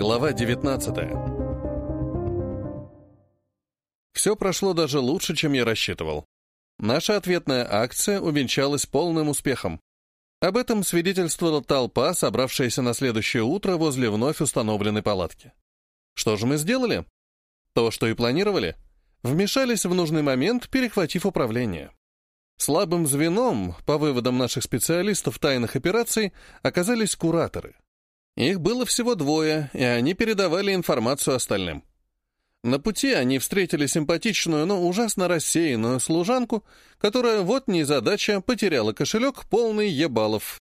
Глава 19 Все прошло даже лучше, чем я рассчитывал. Наша ответная акция увенчалась полным успехом. Об этом свидетельствовала толпа, собравшаяся на следующее утро возле вновь установленной палатки. Что же мы сделали? То, что и планировали. Вмешались в нужный момент, перехватив управление. Слабым звеном, по выводам наших специалистов тайных операций, оказались кураторы. Их было всего двое, и они передавали информацию остальным. На пути они встретили симпатичную, но ужасно рассеянную служанку, которая, вот незадача, потеряла кошелек, полный ебалов.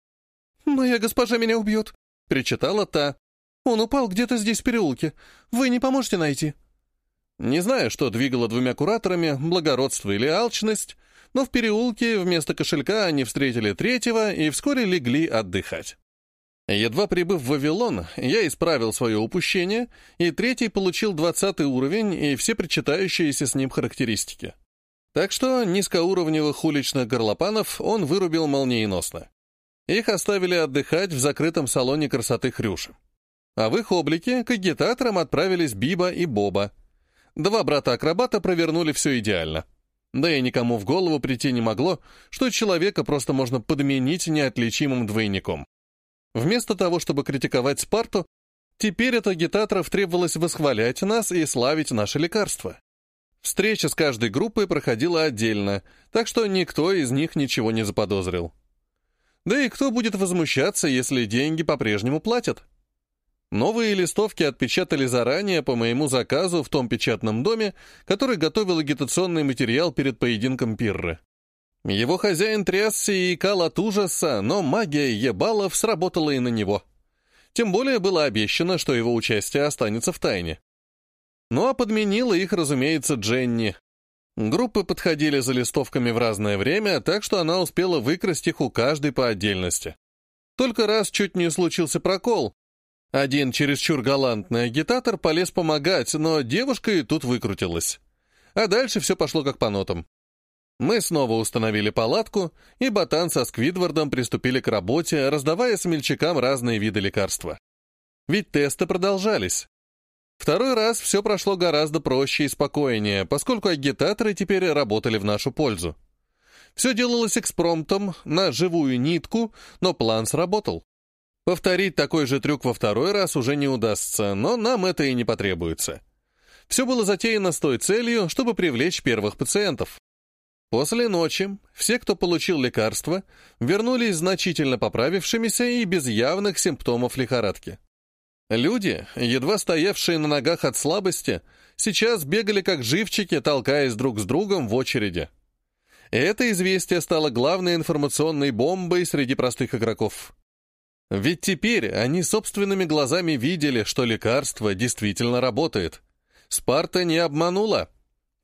«Моя госпожа меня убьет», — причитала та. «Он упал где-то здесь в переулке. Вы не поможете найти?» Не знаю, что двигало двумя кураторами, благородство или алчность, но в переулке вместо кошелька они встретили третьего и вскоре легли отдыхать. Едва прибыв в Вавилон, я исправил свое упущение, и третий получил двадцатый уровень и все причитающиеся с ним характеристики. Так что низкоуровневых уличных горлопанов он вырубил молниеносно. Их оставили отдыхать в закрытом салоне красоты Хрюши. А в их облике к агитаторам отправились Биба и Боба. Два брата-акробата провернули все идеально. Да и никому в голову прийти не могло, что человека просто можно подменить неотличимым двойником. Вместо того, чтобы критиковать Спарту, теперь от агитаторов требовалось восхвалять нас и славить наше лекарство. Встреча с каждой группой проходила отдельно, так что никто из них ничего не заподозрил. Да и кто будет возмущаться, если деньги по-прежнему платят? Новые листовки отпечатали заранее по моему заказу в том печатном доме, который готовил агитационный материал перед поединком Пирры. Его хозяин трясся и икал от ужаса, но магия ебалов сработала и на него. Тем более было обещано, что его участие останется в тайне. Ну а подменила их, разумеется, Дженни. Группы подходили за листовками в разное время, так что она успела выкрасть их у каждой по отдельности. Только раз чуть не случился прокол, один чересчур галантный агитатор полез помогать, но девушка и тут выкрутилась. А дальше все пошло как по нотам. Мы снова установили палатку, и Ботан со Сквидвардом приступили к работе, раздавая смельчакам разные виды лекарства. Ведь тесты продолжались. Второй раз все прошло гораздо проще и спокойнее, поскольку агитаторы теперь работали в нашу пользу. Все делалось экспромтом, на живую нитку, но план сработал. Повторить такой же трюк во второй раз уже не удастся, но нам это и не потребуется. Все было затеяно с той целью, чтобы привлечь первых пациентов. После ночи все, кто получил лекарство, вернулись значительно поправившимися и без явных симптомов лихорадки. Люди, едва стоявшие на ногах от слабости, сейчас бегали как живчики, толкаясь друг с другом в очереди. это известие стало главной информационной бомбой среди простых игроков. Ведь теперь они собственными глазами видели, что лекарство действительно работает. Спарта не обманула.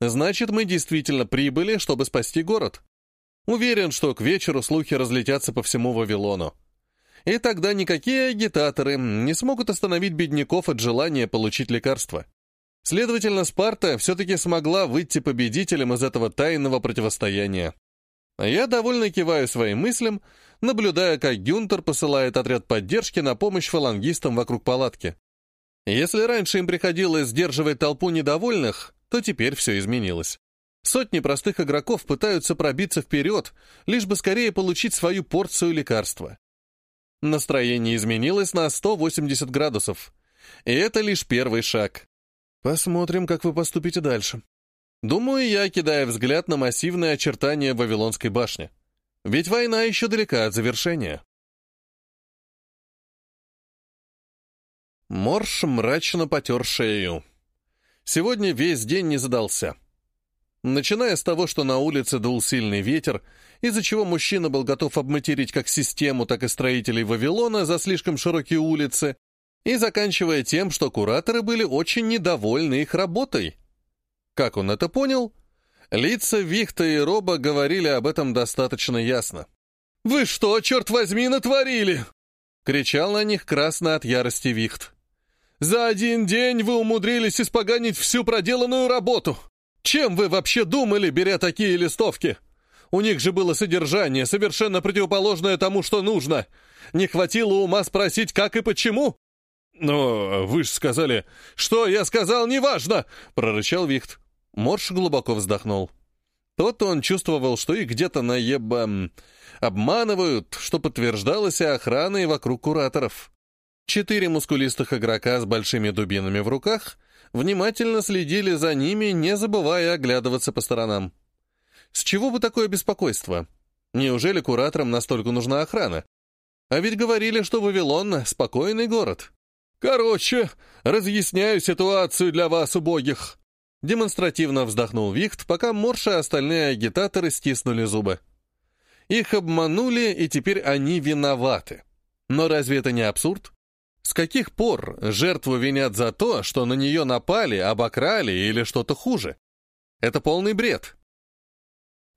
Значит, мы действительно прибыли, чтобы спасти город. Уверен, что к вечеру слухи разлетятся по всему Вавилону. И тогда никакие агитаторы не смогут остановить бедняков от желания получить лекарство. Следовательно, Спарта все-таки смогла выйти победителем из этого тайного противостояния. Я довольно киваю своим мыслям, наблюдая, как Гюнтер посылает отряд поддержки на помощь фалангистам вокруг палатки. Если раньше им приходилось сдерживать толпу недовольных, то теперь все изменилось. Сотни простых игроков пытаются пробиться вперед, лишь бы скорее получить свою порцию лекарства. Настроение изменилось на 180 градусов. И это лишь первый шаг. Посмотрим, как вы поступите дальше. Думаю я, кидая взгляд на массивные очертания Вавилонской башни. Ведь война еще далека от завершения. Морш мрачно потер шею. Сегодня весь день не задался. Начиная с того, что на улице дул сильный ветер, из-за чего мужчина был готов обматерить как систему, так и строителей Вавилона за слишком широкие улицы, и заканчивая тем, что кураторы были очень недовольны их работой. Как он это понял? Лица Вихта и Роба говорили об этом достаточно ясно. «Вы что, черт возьми, натворили?» — кричал на них красно от ярости Вихт. «За один день вы умудрились испоганить всю проделанную работу! Чем вы вообще думали, беря такие листовки? У них же было содержание, совершенно противоположное тому, что нужно. Не хватило ума спросить, как и почему?» «Но вы же сказали...» «Что я сказал, неважно!» — прорычал Вихт. Морш глубоко вздохнул. Тот он чувствовал, что их где-то наеба... обманывают, что подтверждалось и охраной вокруг кураторов. Четыре мускулистых игрока с большими дубинами в руках внимательно следили за ними, не забывая оглядываться по сторонам. С чего бы такое беспокойство? Неужели кураторам настолько нужна охрана? А ведь говорили, что Вавилон — спокойный город. Короче, разъясняю ситуацию для вас, убогих. Демонстративно вздохнул Вихт, пока Морша и остальные агитаторы стиснули зубы. Их обманули, и теперь они виноваты. Но разве это не абсурд? С каких пор жертву винят за то, что на нее напали, обокрали или что-то хуже? Это полный бред.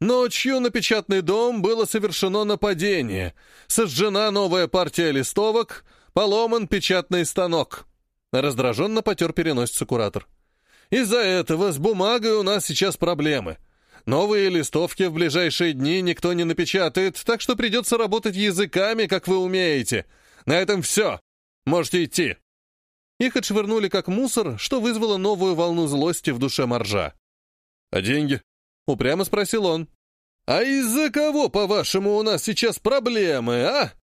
Ночью на печатный дом было совершено нападение. Сожжена новая партия листовок, поломан печатный станок. Раздраженно потер переносится куратор. Из-за этого с бумагой у нас сейчас проблемы. Новые листовки в ближайшие дни никто не напечатает, так что придется работать языками, как вы умеете. На этом все. Можете идти». Их отшвырнули как мусор, что вызвало новую волну злости в душе моржа. «А деньги?» — упрямо спросил он. «А из-за кого, по-вашему, у нас сейчас проблемы, а?»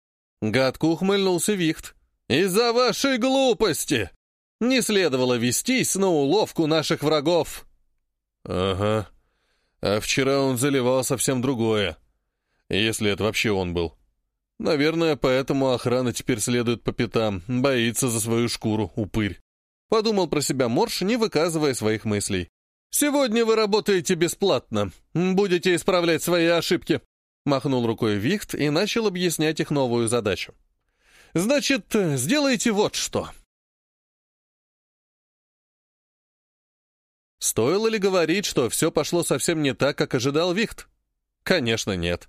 Гадко ухмыльнулся Вихт. «Из-за вашей глупости! Не следовало вестись на уловку наших врагов!» «Ага. А вчера он заливал совсем другое. Если это вообще он был. Наверное, поэтому охрана теперь следует по пятам, боится за свою шкуру, упырь. Подумал про себя Морш, не выказывая своих мыслей. «Сегодня вы работаете бесплатно. Будете исправлять свои ошибки», — махнул рукой Вихт и начал объяснять их новую задачу. «Значит, сделайте вот что». Стоило ли говорить, что все пошло совсем не так, как ожидал Вихт? Конечно, нет.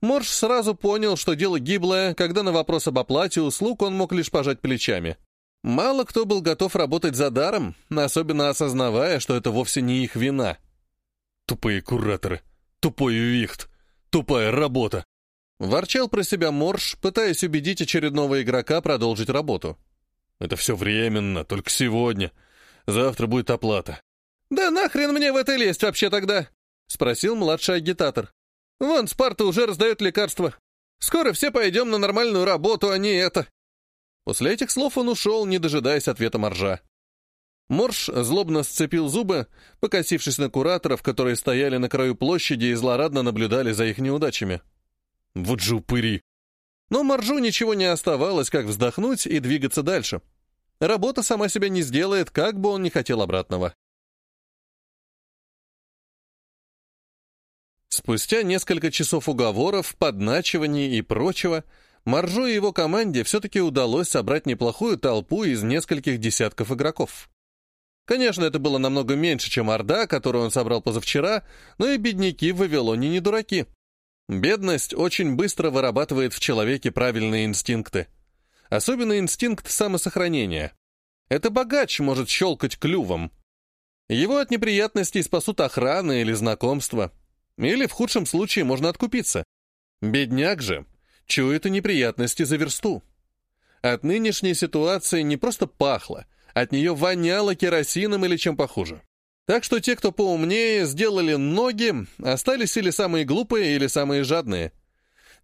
Морж сразу понял, что дело гиблое, когда на вопрос об оплате услуг он мог лишь пожать плечами. Мало кто был готов работать за даром, особенно осознавая, что это вовсе не их вина. «Тупые кураторы, тупой вихт, тупая работа!» Ворчал про себя Морж, пытаясь убедить очередного игрока продолжить работу. «Это все временно, только сегодня. Завтра будет оплата». «Да нахрен мне в это лезть вообще тогда?» — спросил младший агитатор. Вон, Спарта уже раздает лекарства. Скоро все пойдем на нормальную работу, а не это». После этих слов он ушел, не дожидаясь ответа моржа. Морж злобно сцепил зубы, покосившись на кураторов, которые стояли на краю площади и злорадно наблюдали за их неудачами. Вот же упыри! Но Моржу ничего не оставалось, как вздохнуть и двигаться дальше. Работа сама себя не сделает, как бы он ни хотел обратного. Спустя несколько часов уговоров, подначиваний и прочего, Маржу и его команде все-таки удалось собрать неплохую толпу из нескольких десятков игроков. Конечно, это было намного меньше, чем Орда, которую он собрал позавчера, но и бедняки в Вавилоне не дураки. Бедность очень быстро вырабатывает в человеке правильные инстинкты. Особенно инстинкт самосохранения. Это богач может щелкать клювом. Его от неприятностей спасут охрана или знакомство. Или в худшем случае можно откупиться. Бедняк же чует и неприятности за версту. От нынешней ситуации не просто пахло, от нее воняло керосином или чем похуже. Так что те, кто поумнее, сделали ноги, остались или самые глупые, или самые жадные.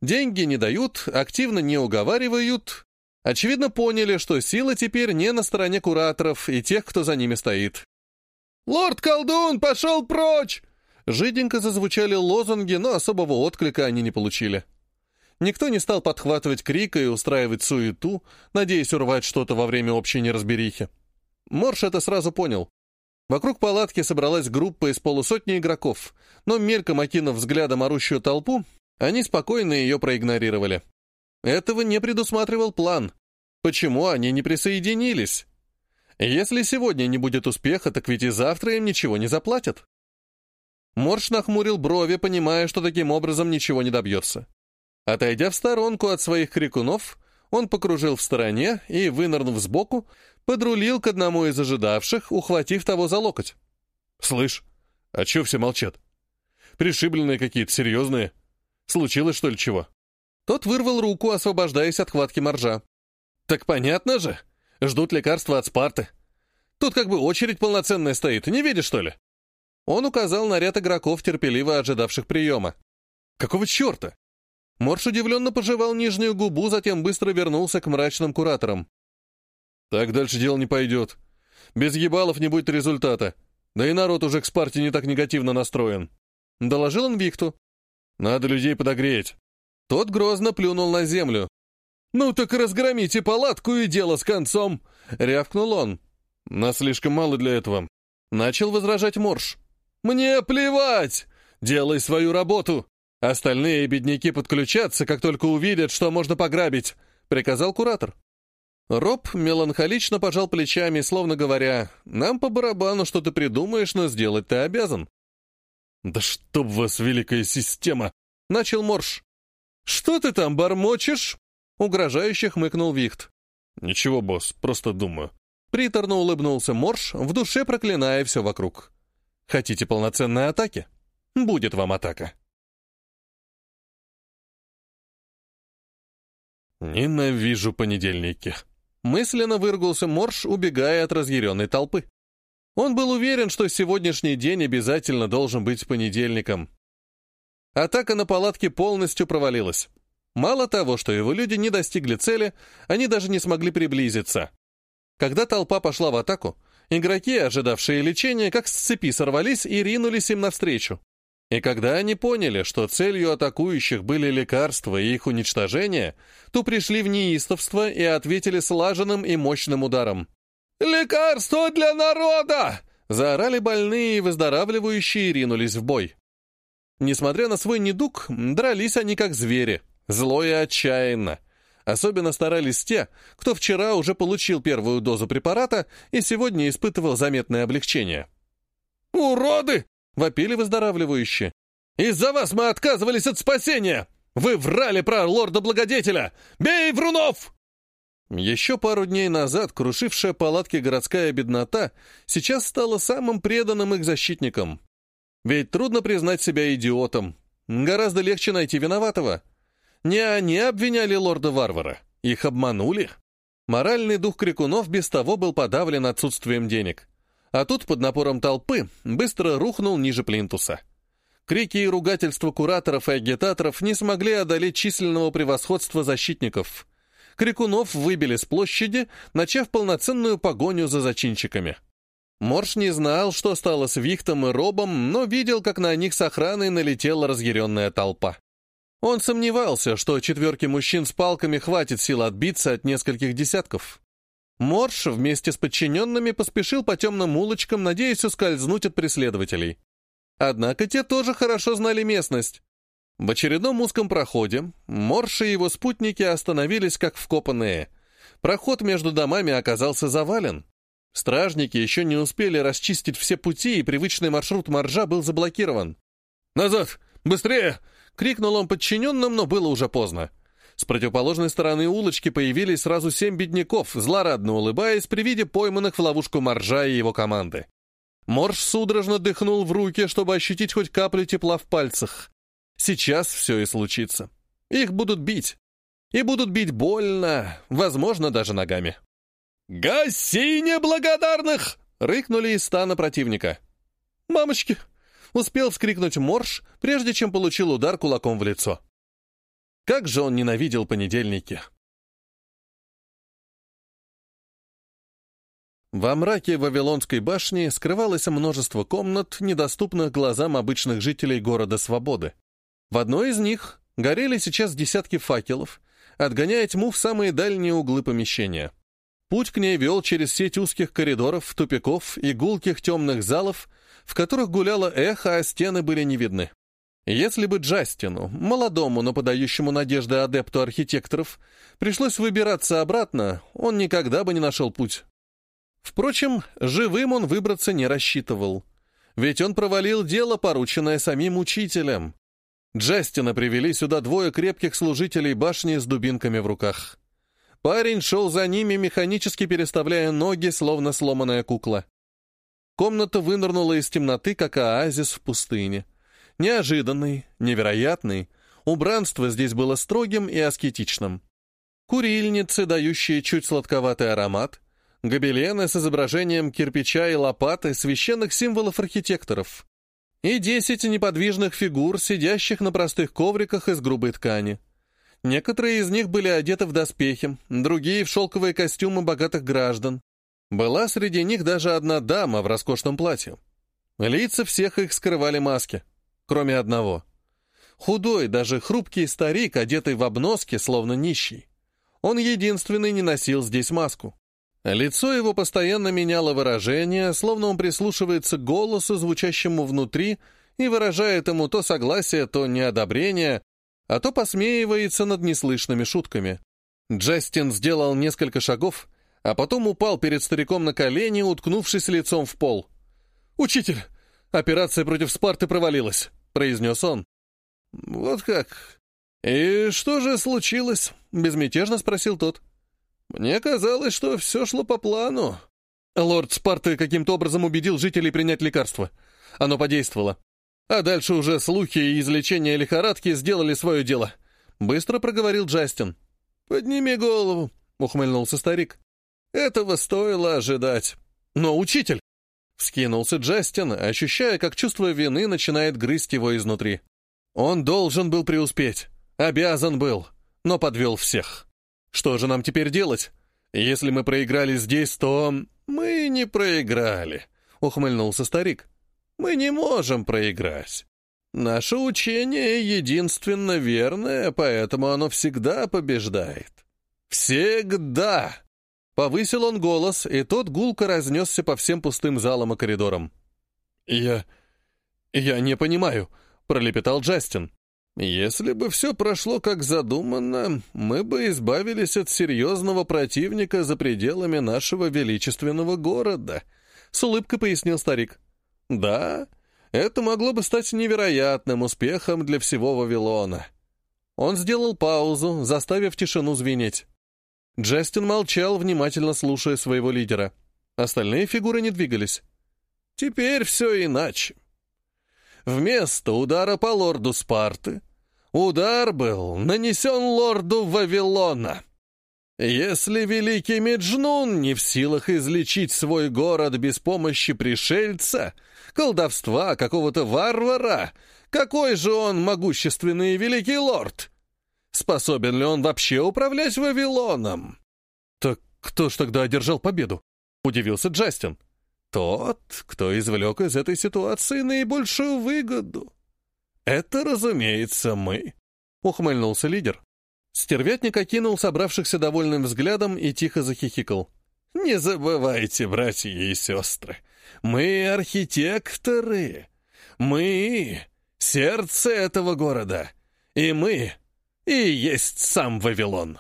Деньги не дают, активно не уговаривают. Очевидно, поняли, что сила теперь не на стороне кураторов и тех, кто за ними стоит. «Лорд-колдун пошел прочь!» Жиденько зазвучали лозунги, но особого отклика они не получили. Никто не стал подхватывать крика и устраивать суету, надеясь урвать что-то во время общей неразберихи. Морш это сразу понял. Вокруг палатки собралась группа из полусотни игроков, но мельком окинув взглядом орущую толпу, они спокойно ее проигнорировали. Этого не предусматривал план. Почему они не присоединились? Если сегодня не будет успеха, так ведь и завтра им ничего не заплатят. Морш нахмурил брови, понимая, что таким образом ничего не добьется. Отойдя в сторонку от своих крикунов, он покружил в стороне и, вынырнув сбоку, подрулил к одному из ожидавших, ухватив того за локоть. «Слышь, а чё все молчат? Пришибленные какие-то, серьезные. Случилось, что ли, чего?» Тот вырвал руку, освобождаясь от хватки моржа. «Так понятно же. Ждут лекарства от Спарты. Тут как бы очередь полноценная стоит, не видишь, что ли?» Он указал на ряд игроков, терпеливо ожидавших приема. «Какого черта?» Морш удивленно пожевал нижнюю губу, затем быстро вернулся к мрачным кураторам. «Так дальше дело не пойдет. Без ебалов не будет результата. Да и народ уже к Спарте не так негативно настроен». Доложил он Викту. «Надо людей подогреть». Тот грозно плюнул на землю. «Ну так разгромите палатку и дело с концом!» — рявкнул он. «Нас слишком мало для этого». Начал возражать Морш. «Мне плевать! Делай свою работу! Остальные бедняки подключатся, как только увидят, что можно пограбить», — приказал куратор. Роб меланхолично пожал плечами, словно говоря, «Нам по барабану что ты придумаешь, но сделать ты обязан». «Да чтоб вас, великая система!» — начал Морш. «Что ты там бормочешь?» — угрожающе хмыкнул Вихт. «Ничего, босс, просто думаю». Приторно улыбнулся Морш, в душе проклиная все вокруг. «Хотите полноценной атаки? Будет вам атака». «Ненавижу понедельники», — мысленно выругался Морш, убегая от разъяренной толпы. Он был уверен, что сегодняшний день обязательно должен быть понедельником. Атака на палатке полностью провалилась. Мало того, что его люди не достигли цели, они даже не смогли приблизиться. Когда толпа пошла в атаку, игроки, ожидавшие лечения, как с цепи сорвались и ринулись им навстречу. И когда они поняли, что целью атакующих были лекарства и их уничтожение, то пришли в неистовство и ответили слаженным и мощным ударом. «Лекарство для народа!» Заорали больные и выздоравливающие ринулись в бой. Несмотря на свой недуг, дрались они как звери, зло и отчаянно. Особенно старались те, кто вчера уже получил первую дозу препарата и сегодня испытывал заметное облегчение. «Уроды!» — вопили выздоравливающие. «Из-за вас мы отказывались от спасения! Вы врали про лорда-благодетеля! Бей, Врунов!» Еще пару дней назад крушившая палатки городская беднота сейчас стала самым преданным их защитником. Ведь трудно признать себя идиотом. Гораздо легче найти виноватого. Не они обвиняли лорда-варвара. Их обманули. Моральный дух крикунов без того был подавлен отсутствием денег. А тут, под напором толпы, быстро рухнул ниже плинтуса. Крики и ругательства кураторов и агитаторов не смогли одолеть численного превосходства защитников. Крикунов выбили с площади, начав полноценную погоню за зачинщиками. Морш не знал, что стало с Вихтом и Робом, но видел, как на них с охраной налетела разъяренная толпа. Он сомневался, что четверки мужчин с палками хватит сил отбиться от нескольких десятков. Морш вместе с подчиненными поспешил по темным улочкам, надеясь ускользнуть от преследователей. Однако те тоже хорошо знали местность. В очередном узком проходе Морш и его спутники остановились как вкопанные. Проход между домами оказался завален, Стражники еще не успели расчистить все пути, и привычный маршрут моржа был заблокирован. «Назад! Быстрее!» — крикнул он подчиненным, но было уже поздно. С противоположной стороны улочки появились сразу семь бедняков, злорадно улыбаясь при виде пойманных в ловушку моржа и его команды. Морж судорожно дыхнул в руки, чтобы ощутить хоть каплю тепла в пальцах. Сейчас все и случится. Их будут бить. И будут бить больно, возможно, даже ногами. «Гаси неблагодарных!» — рыкнули из стана противника. «Мамочки!» — успел вскрикнуть Морж, прежде чем получил удар кулаком в лицо. Как же он ненавидел понедельники! Во мраке Вавилонской башни скрывалось множество комнат, недоступных глазам обычных жителей города Свободы. В одной из них горели сейчас десятки факелов, отгоняя тьму в самые дальние углы помещения. Путь к ней вел через сеть узких коридоров, тупиков и гулких темных залов, в которых гуляло эхо, а стены были не видны. Если бы Джастину, молодому, но подающему надежды адепту архитекторов, пришлось выбираться обратно, он никогда бы не нашел путь. Впрочем, живым он выбраться не рассчитывал. Ведь он провалил дело, порученное самим учителем. Джастина привели сюда двое крепких служителей башни с дубинками в руках. Парень шел за ними, механически переставляя ноги, словно сломанная кукла. Комната вынырнула из темноты, как оазис в пустыне. Неожиданный, невероятный. Убранство здесь было строгим и аскетичным. Курильницы, дающие чуть сладковатый аромат, гобелены с изображением кирпича и лопаты священных символов архитекторов и десять неподвижных фигур, сидящих на простых ковриках из грубой ткани. Некоторые из них были одеты в доспехи, другие — в шелковые костюмы богатых граждан. Была среди них даже одна дама в роскошном платье. Лица всех их скрывали маски, кроме одного. Худой, даже хрупкий старик, одетый в обноски, словно нищий. Он единственный не носил здесь маску. Лицо его постоянно меняло выражение, словно он прислушивается к голосу, звучащему внутри, и выражает ему то согласие, то неодобрение, а то посмеивается над неслышными шутками. Джастин сделал несколько шагов, а потом упал перед стариком на колени, уткнувшись лицом в пол. «Учитель, операция против Спарты провалилась», — произнес он. «Вот как? И что же случилось?» — безмятежно спросил тот. «Мне казалось, что все шло по плану». Лорд Спарты каким-то образом убедил жителей принять лекарство. Оно подействовало. А дальше уже слухи и излечение лихорадки сделали свое дело. Быстро проговорил Джастин. «Подними голову», — ухмыльнулся старик. «Этого стоило ожидать». «Но, учитель!» — вскинулся Джастин, ощущая, как чувство вины начинает грызть его изнутри. Он должен был преуспеть, обязан был, но подвел всех. Что же нам теперь делать? Если мы проиграли здесь, то... Мы не проиграли, ухмыльнулся старик. Мы не можем проиграть. Наше учение единственно верное, поэтому оно всегда побеждает. Всегда! Повысил он голос, и тот гулко разнесся по всем пустым залам и коридорам. «Я... я не понимаю», — пролепетал Джастин. Если бы все прошло как задумано, мы бы избавились от серьезного противника за пределами нашего величественного города, — с улыбкой пояснил старик. Да, это могло бы стать невероятным успехом для всего Вавилона. Он сделал паузу, заставив тишину звенеть. Джастин молчал, внимательно слушая своего лидера. Остальные фигуры не двигались. Теперь все иначе. Вместо удара по лорду Спарты удар был нанесен лорду Вавилона. Если великий Меджнун не в силах излечить свой город без помощи пришельца, колдовства какого-то варвара, какой же он могущественный и великий лорд? Способен ли он вообще управлять Вавилоном? Так кто ж тогда одержал победу? Удивился Джастин. Тот, кто извлек из этой ситуации наибольшую выгоду. Это, разумеется, мы, ухмыльнулся лидер. Стервятник окинул собравшихся довольным взглядом и тихо захихикал. «Не забывайте, братья и сестры, мы архитекторы, мы сердце этого города, и мы и есть сам Вавилон».